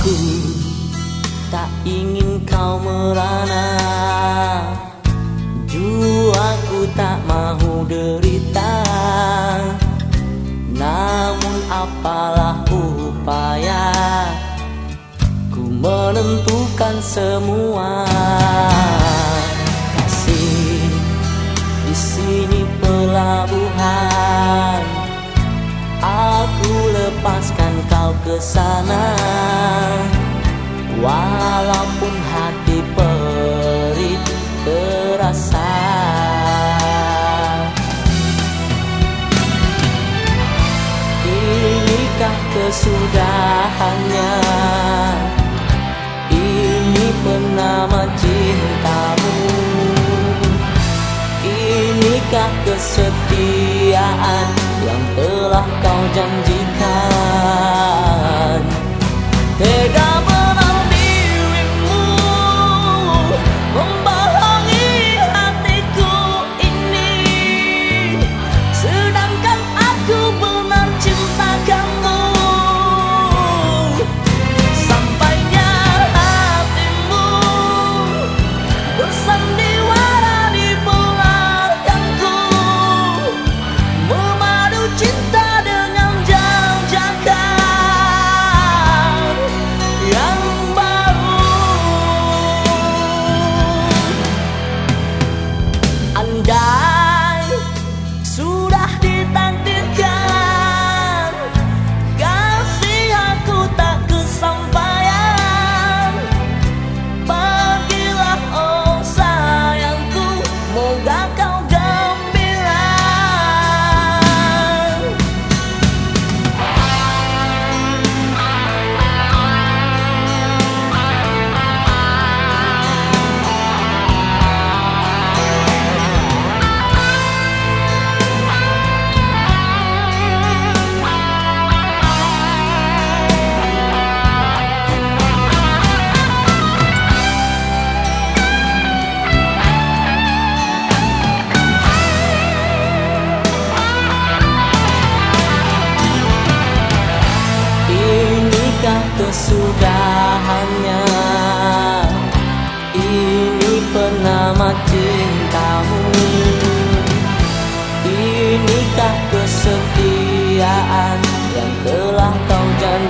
Aku tak ingin kau merana. Jiwaku tak mahu derita. Namun apalah upaya Ku menentukan semua kau ke sana. Walaupun hati perit terasa. Inikah kesudahannya? Ini penama cintamu. Inikah kesetiaan yang telah kau janjikan kesudahannya Ini penamat cintamu. Inikah kesetiaan yang telah kau janjikan